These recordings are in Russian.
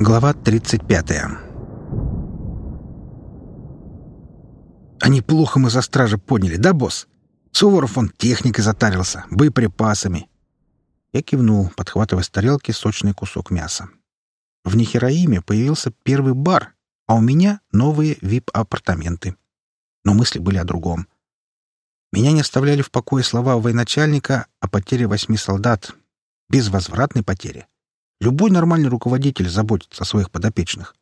Глава 35 «Они плохо мы за стража подняли, да, босс? Суворов он техникой затарился, боеприпасами». Я кивнул, подхватывая с тарелки сочный кусок мяса. В Нихераиме появился первый бар, а у меня новые вип-апартаменты. Но мысли были о другом. Меня не оставляли в покое слова военачальника о потере восьми солдат. Безвозвратной потере. Любой нормальный руководитель заботится о своих подопечных.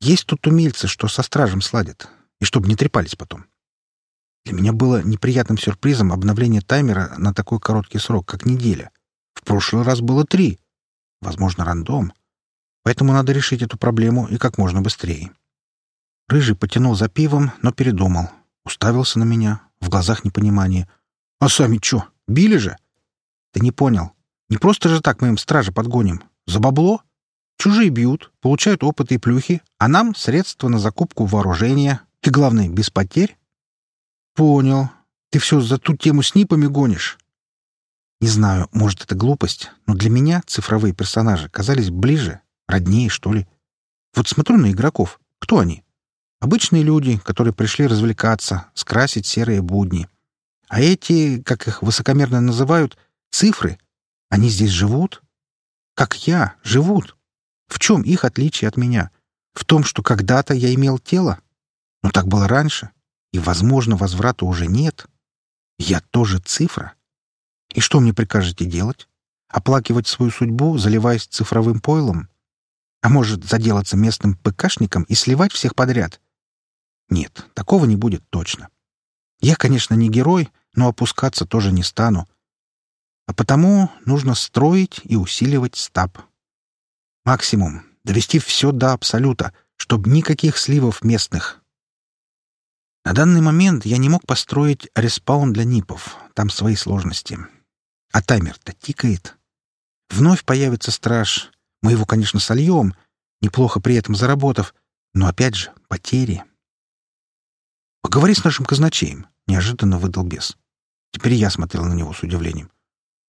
Есть тут умельцы, что со стражем сладят, и чтобы не трепались потом. Для меня было неприятным сюрпризом обновление таймера на такой короткий срок, как неделя. В прошлый раз было три. Возможно, рандом. Поэтому надо решить эту проблему и как можно быстрее. Рыжий потянул за пивом, но передумал. Уставился на меня, в глазах непонимание. «А сами чё, били же?» «Ты не понял. Не просто же так мы им стражи подгоним. За бабло. Чужие бьют, получают опыт и плюхи, а нам — средства на закупку вооружения. И, главное, без потерь. Понял. Ты все за ту тему с нипами гонишь. Не знаю, может, это глупость, но для меня цифровые персонажи казались ближе, роднее, что ли. Вот смотрю на игроков. Кто они? Обычные люди, которые пришли развлекаться, скрасить серые будни. А эти, как их высокомерно называют, цифры — они здесь живут? Как я, живут. В чем их отличие от меня? В том, что когда-то я имел тело? Но так было раньше, и, возможно, возврата уже нет. Я тоже цифра. И что мне прикажете делать? Оплакивать свою судьбу, заливаясь цифровым пойлом? А может, заделаться местным ПКшником и сливать всех подряд? Нет, такого не будет точно. Я, конечно, не герой, но опускаться тоже не стану. А потому нужно строить и усиливать стаб. Максимум — довести все до абсолюта, чтобы никаких сливов местных. На данный момент я не мог построить респаун для НИПов. Там свои сложности. А таймер-то тикает. Вновь появится страж. Мы его, конечно, сольем, неплохо при этом заработав, но, опять же, потери. «Поговори с нашим казначеем», — неожиданно выдал бес. Теперь я смотрел на него с удивлением.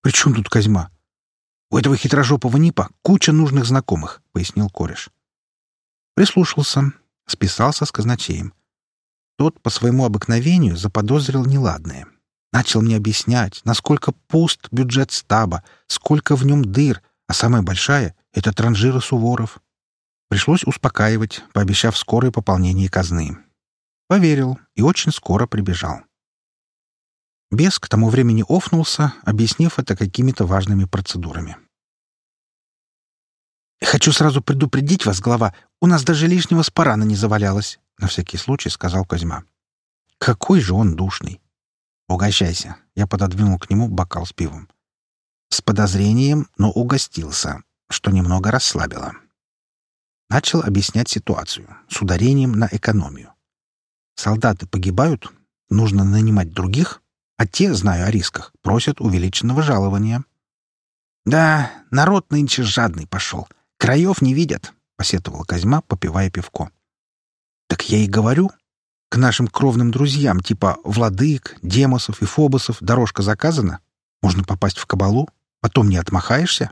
«При чем тут Козьма?» «У этого хитрожопого Нипа куча нужных знакомых», — пояснил кореш. Прислушался, списался с казначеем. Тот по своему обыкновению заподозрил неладное. Начал мне объяснять, насколько пуст бюджет стаба, сколько в нем дыр, а самая большая — это транжиры Суворов. Пришлось успокаивать, пообещав скорое пополнение казны. Поверил и очень скоро прибежал. Бес к тому времени офнулся, объяснив это какими-то важными процедурами. «Хочу сразу предупредить вас, глава, у нас даже лишнего спарана не завалялось», — на всякий случай сказал Козьма. «Какой же он душный!» «Угощайся!» — я пододвинул к нему бокал с пивом. С подозрением, но угостился, что немного расслабило. Начал объяснять ситуацию с ударением на экономию. Солдаты погибают, нужно нанимать других, а те, знаю о рисках, просят увеличенного жалования. «Да, народ нынче жадный пошел. Краев не видят», — посетовал Козьма, попивая пивко. «Так я и говорю. К нашим кровным друзьям, типа Владык, Демосов и Фобосов, дорожка заказана. Можно попасть в кабалу, потом не отмахаешься».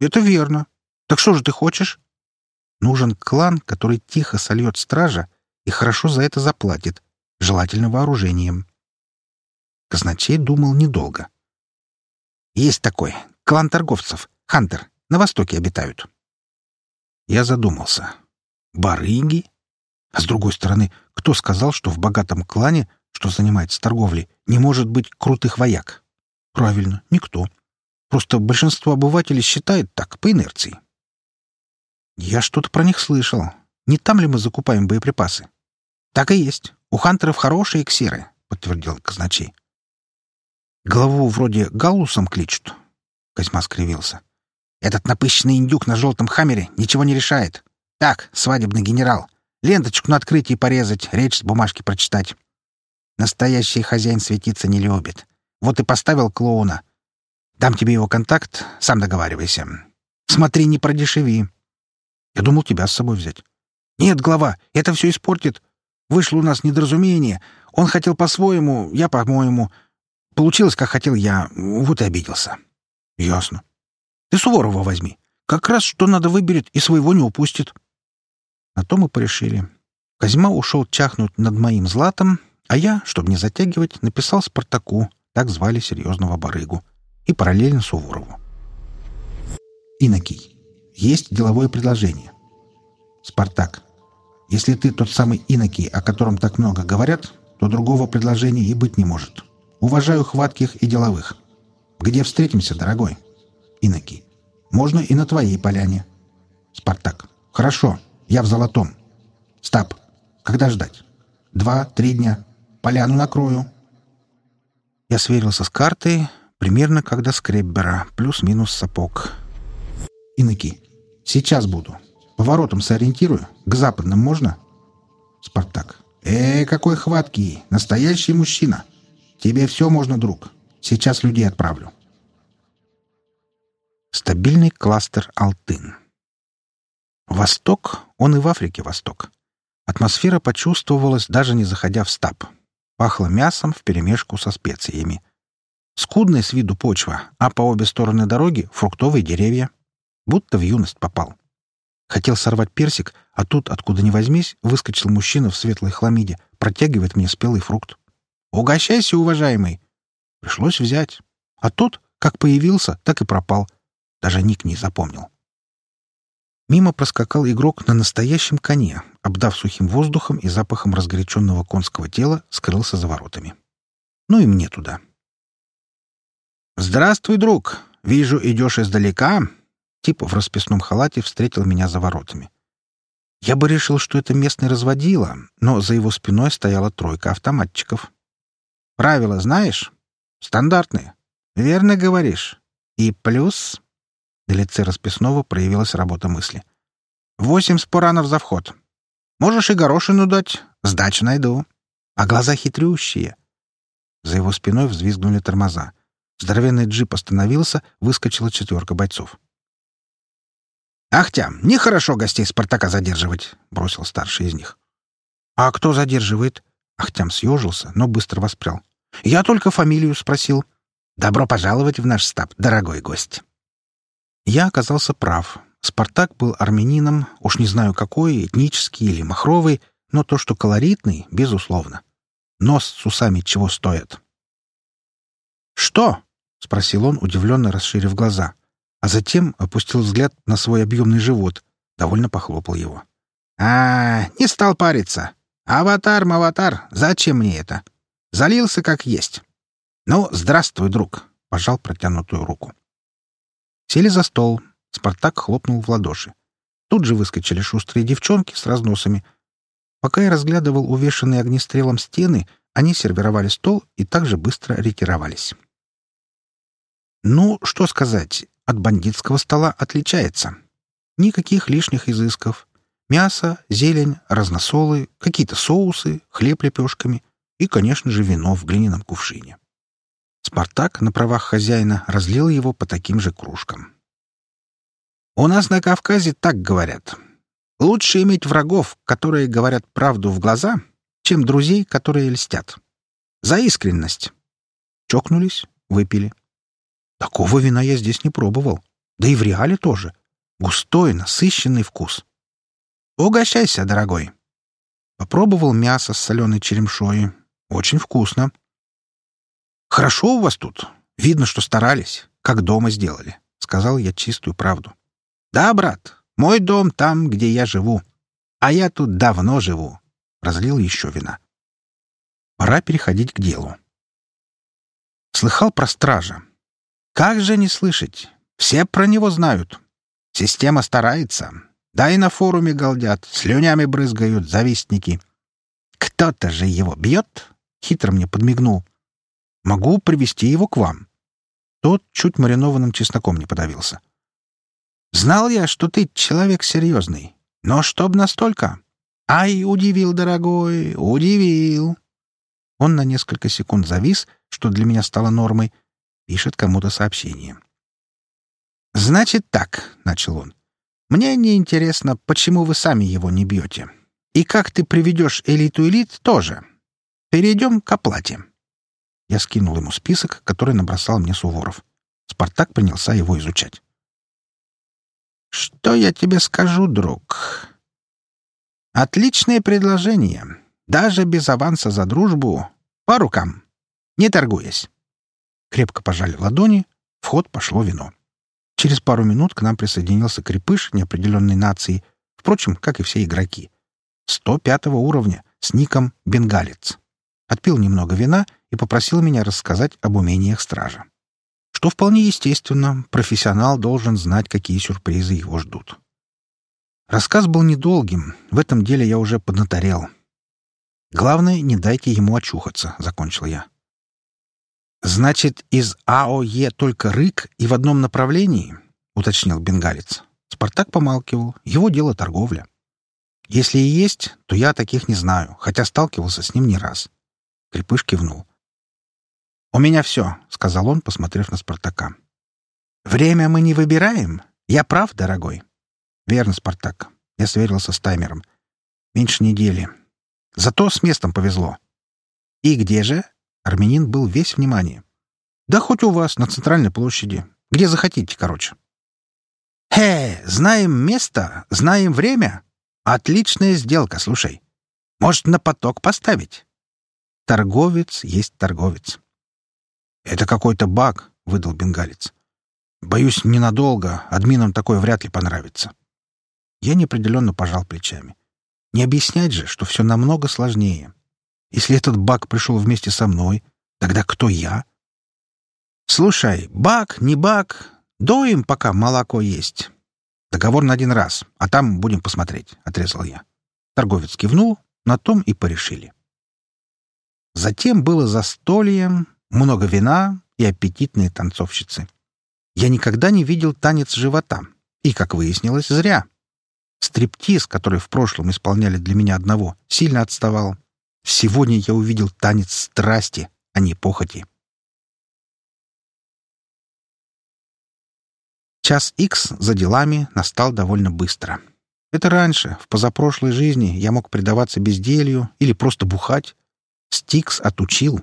«Это верно. Так что же ты хочешь?» «Нужен клан, который тихо сольет стража и хорошо за это заплатит, желательно вооружением. Казначей думал недолго. «Есть такой. Клан торговцев. Хантер. На востоке обитают». Я задумался. «Барыги?» А с другой стороны, кто сказал, что в богатом клане, что занимается торговлей, не может быть крутых вояк? Правильно, никто. Просто большинство обывателей считает так, по инерции. Я что-то про них слышал. Не там ли мы закупаем боеприпасы? Так и есть. У хантеров хорошие ксеры, подтвердил казначей. Главу вроде Галусом кличут. Козьма скривился. Этот напыщенный индюк на желтом хаммере ничего не решает. Так, свадебный генерал. Ленточку на открытии порезать, речь с бумажки прочитать. Настоящий хозяин светиться не любит. Вот и поставил клоуна. Дам тебе его контакт, сам договаривайся. Смотри, не продешеви. Я думал тебя с собой взять. Нет, глава, это все испортит. Вышло у нас недоразумение. Он хотел по-своему, я по-моему. Получилось, как хотел я, вот и обиделся. Ясно. Ты Суворова возьми. Как раз что надо выберет и своего не упустит. На то мы порешили. Козьма ушел чахнуть над моим златом, а я, чтобы не затягивать, написал Спартаку, так звали серьезного барыгу, и параллельно Суворову. Инокий. Есть деловое предложение. Спартак. Если ты тот самый Инокий, о котором так много говорят, то другого предложения и быть не может. Уважаю хватких и деловых. Где встретимся, дорогой? Инокий. Можно и на твоей поляне. Спартак. Хорошо. Я в золотом. Стаб. Когда ждать? Два-три дня. Поляну накрою. Я сверился с картой, примерно когда скреббера, плюс-минус сапог. Иноки. Сейчас буду. Поворотом сориентирую. К западным можно? Спартак. Э, какой хваткий! Настоящий мужчина! Тебе все можно, друг. Сейчас людей отправлю. Стабильный кластер Алтын. Восток, он и в Африке восток. Атмосфера почувствовалась, даже не заходя в стаб. Пахло мясом вперемешку со специями. Скудная с виду почва, а по обе стороны дороги — фруктовые деревья. Будто в юность попал. Хотел сорвать персик, а тут, откуда ни возьмись, выскочил мужчина в светлой хламиде, протягивает мне спелый фрукт. «Угощайся, уважаемый!» Пришлось взять. А тот, как появился, так и пропал. Даже ник не запомнил. Мимо проскакал игрок на настоящем коне, обдав сухим воздухом и запахом разгоряченного конского тела, скрылся за воротами. Ну и мне туда. «Здравствуй, друг! Вижу, идешь издалека!» Тип в расписном халате встретил меня за воротами. Я бы решил, что это местный разводила, но за его спиной стояла тройка автоматчиков. «Правила знаешь? Стандартные. Верно говоришь. И плюс...» На лице расписного проявилась работа мысли. «Восемь споранов за вход. Можешь и горошину дать. Сдачу найду. А глаза хитрющие». За его спиной взвизгнули тормоза. Здоровенный джип остановился, выскочила четверка бойцов. «Ахтя, нехорошо гостей Спартака задерживать», — бросил старший из них. «А кто задерживает?» Ахтям съежился, но быстро воспрял. «Я только фамилию спросил. Добро пожаловать в наш стаб, дорогой гость». Я оказался прав. Спартак был армянином, уж не знаю какой, этнический или махровый, но то, что колоритный, безусловно. Нос с усами чего стоят. «Что?» — спросил он, удивленно расширив глаза а затем опустил взгляд на свой объемный живот, довольно похлопал его. «А, не стал париться. Аватар, маватар, зачем мне это? Залился как есть. Ну, здравствуй, друг», — пожал протянутую руку. Сели за стол. Спартак хлопнул в ладоши. Тут же выскочили шустрые девчонки с разносами. Пока я разглядывал увешанные огнестрелом стены, они сервировали стол и также быстро ретировались. Ну, что сказать, от бандитского стола отличается. Никаких лишних изысков. Мясо, зелень, разносолы, какие-то соусы, хлеб лепешками и, конечно же, вино в глиняном кувшине. Спартак на правах хозяина разлил его по таким же кружкам. «У нас на Кавказе так говорят. Лучше иметь врагов, которые говорят правду в глаза, чем друзей, которые льстят. За искренность». Чокнулись, выпили. Такого вина я здесь не пробовал. Да и в реале тоже. Густой, насыщенный вкус. Угощайся, дорогой. Попробовал мясо с соленой черемшой. Очень вкусно. Хорошо у вас тут. Видно, что старались, как дома сделали. Сказал я чистую правду. Да, брат, мой дом там, где я живу. А я тут давно живу. Разлил еще вина. Пора переходить к делу. Слыхал про стража. Как же не слышать? Все про него знают. Система старается. Да и на форуме галдят, слюнями брызгают завистники. Кто-то же его бьет? Хитро мне подмигнул. Могу привести его к вам. Тот чуть маринованным чесноком не подавился. Знал я, что ты человек серьезный. Но чтоб настолько? Ай, удивил, дорогой, удивил. Он на несколько секунд завис, что для меня стало нормой, Пишет кому-то сообщение. «Значит так», — начал он. «Мне не интересно, почему вы сами его не бьете. И как ты приведешь элиту-элит тоже. Перейдем к оплате». Я скинул ему список, который набросал мне Суворов. Спартак принялся его изучать. «Что я тебе скажу, друг? Отличное предложение. Даже без аванса за дружбу. По рукам. Не торгуясь». Крепко пожали ладони, в ход пошло вино. Через пару минут к нам присоединился крепыш неопределенной нации, впрочем, как и все игроки. 105 уровня, с ником «Бенгалец». Отпил немного вина и попросил меня рассказать об умениях стража. Что вполне естественно, профессионал должен знать, какие сюрпризы его ждут. Рассказ был недолгим, в этом деле я уже поднаторел. Главное, не дайте ему очухаться, — закончил я. «Значит, из АОЕ только рык и в одном направлении?» — уточнил бенгалец. Спартак помалкивал. Его дело торговля. «Если и есть, то я таких не знаю, хотя сталкивался с ним не раз». Крепыш кивнул. «У меня все», — сказал он, посмотрев на Спартака. «Время мы не выбираем. Я прав, дорогой?» «Верно, Спартак». Я сверился с таймером. «Меньше недели. Зато с местом повезло». «И где же?» Армянин был весь внимание. «Да хоть у вас, на центральной площади. Где захотите, короче». «Хе, знаем место, знаем время. Отличная сделка, слушай. Может, на поток поставить?» Торговец есть торговец. «Это какой-то баг», — выдал бенгалец. «Боюсь, ненадолго. Админам такое вряд ли понравится». Я неопределенно пожал плечами. Не объяснять же, что все намного сложнее. Если этот баг пришел вместе со мной, тогда кто я? Слушай, баг, не баг, доим, пока молоко есть. Договор на один раз, а там будем посмотреть, — отрезал я. Торговец кивнул, на том и порешили. Затем было застолье, много вина и аппетитные танцовщицы. Я никогда не видел танец живота, и, как выяснилось, зря. Стриптиз, который в прошлом исполняли для меня одного, сильно отставал. Сегодня я увидел танец страсти, а не похоти. Час икс за делами настал довольно быстро. Это раньше, в позапрошлой жизни, я мог предаваться безделью или просто бухать. Стикс отучил.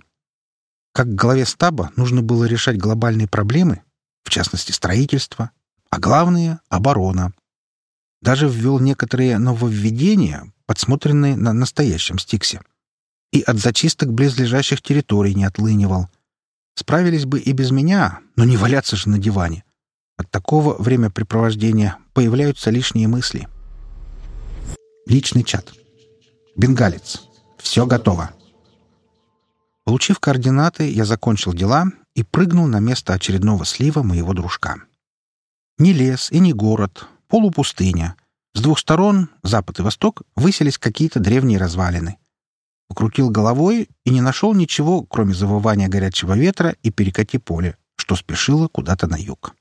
Как главе стаба нужно было решать глобальные проблемы, в частности, строительство, а главное — оборона. Даже ввел некоторые нововведения, подсмотренные на настоящем Стиксе — и от зачисток близлежащих территорий не отлынивал. Справились бы и без меня, но не валяться же на диване. От такого времяпрепровождения появляются лишние мысли. Личный чат. Бенгалец. Все готово. Получив координаты, я закончил дела и прыгнул на место очередного слива моего дружка. Ни лес и ни город, полупустыня. С двух сторон, запад и восток, выселись какие-то древние развалины покрутил головой и не нашел ничего, кроме завывания горячего ветра и перекати поля, что спешило куда-то на юг.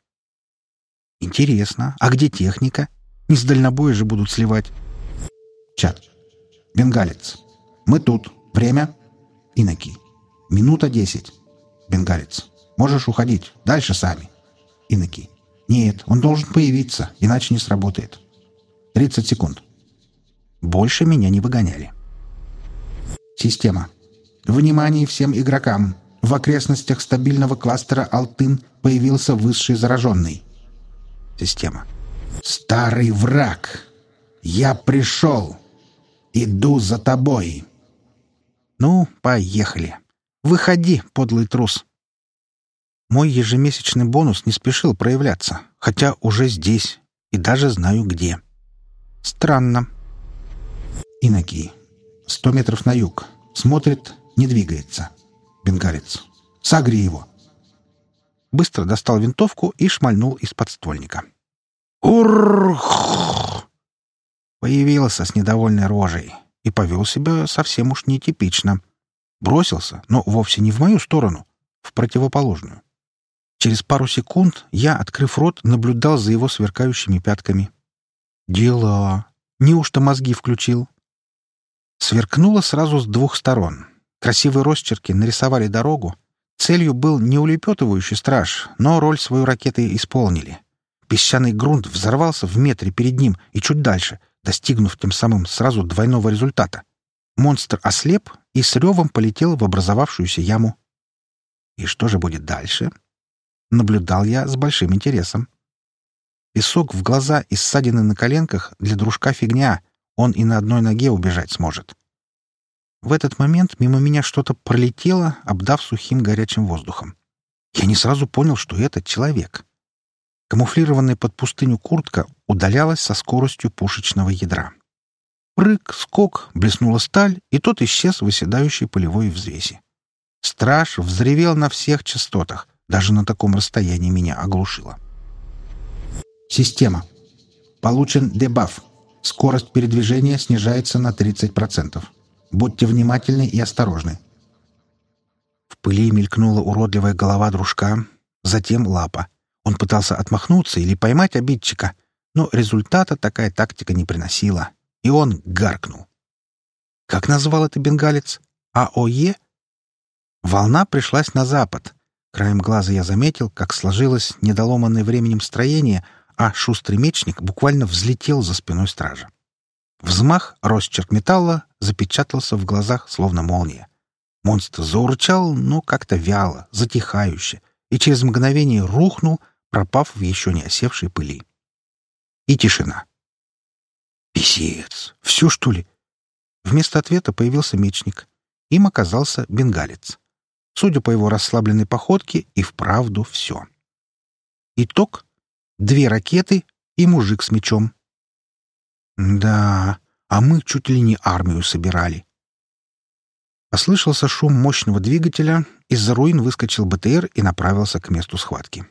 Интересно, а где техника? Не с дальнобоя же будут сливать. Чат. Бенгалец. Мы тут. Время? Иноки. Минута десять. Бенгалец. Можешь уходить. Дальше сами. Иноки. Нет, он должен появиться, иначе не сработает. Тридцать секунд. Больше меня не выгоняли. Система. Внимание всем игрокам! В окрестностях стабильного кластера Алтын появился высший зараженный. Система. Старый враг! Я пришел! Иду за тобой! Ну, поехали. Выходи, подлый трус. Мой ежемесячный бонус не спешил проявляться, хотя уже здесь и даже знаю где. Странно. Иноки. Сто метров на юг. Смотрит, не двигается. Бенгалец. Сагри его. Быстро достал винтовку и шмальнул из подствольника. Урх! Появился с недовольной рожей и повел себя совсем уж нетипично. Бросился, но вовсе не в мою сторону, в противоположную. Через пару секунд я, открыв рот, наблюдал за его сверкающими пятками. «Дела! Неужто мозги включил?» Сверкнуло сразу с двух сторон. Красивые росчерки нарисовали дорогу. Целью был не улепетывающий страж, но роль свою ракеты исполнили. Песчаный грунт взорвался в метре перед ним и чуть дальше, достигнув тем самым сразу двойного результата. Монстр ослеп и с ревом полетел в образовавшуюся яму. И что же будет дальше? Наблюдал я с большим интересом. Песок в глаза и ссадины на коленках для дружка фигня. Он и на одной ноге убежать сможет. В этот момент мимо меня что-то пролетело, обдав сухим горячим воздухом. Я не сразу понял, что это человек. Камуфлированная под пустыню куртка удалялась со скоростью пушечного ядра. Прыг, скок, блеснула сталь, и тот исчез в оседающей полевой взвеси. Страж взревел на всех частотах, даже на таком расстоянии меня оглушило. Система. Получен дебаф. Скорость передвижения снижается на 30%. Будьте внимательны и осторожны. В пыли мелькнула уродливая голова дружка, затем лапа. Он пытался отмахнуться или поймать обидчика, но результата такая тактика не приносила, и он гаркнул. Как назвал это бенгалец? АОЕ? Волна пришлась на запад. Краем глаза я заметил, как сложилось недоломанное временем строение, а шустрый мечник буквально взлетел за спиной стража. Взмах, росчерк металла запечатался в глазах, словно молния. Монстр заурчал, но как-то вяло, затихающе, и через мгновение рухнул, пропав в еще не осевшей пыли. И тишина. «Писец! Все, что ли?» Вместо ответа появился мечник. Им оказался бенгалец. Судя по его расслабленной походке, и вправду все. Итог — две ракеты и мужик с мечом. Да, а мы чуть ли не армию собирали. Послышался шум мощного двигателя, из-за руин выскочил БТР и направился к месту схватки.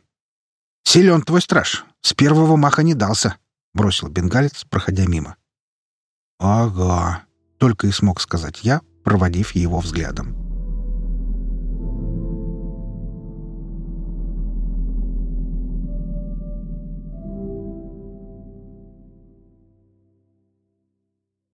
«Силен твой страж! С первого маха не дался!» — бросил бенгалец, проходя мимо. «Ага», — только и смог сказать я, проводив его взглядом.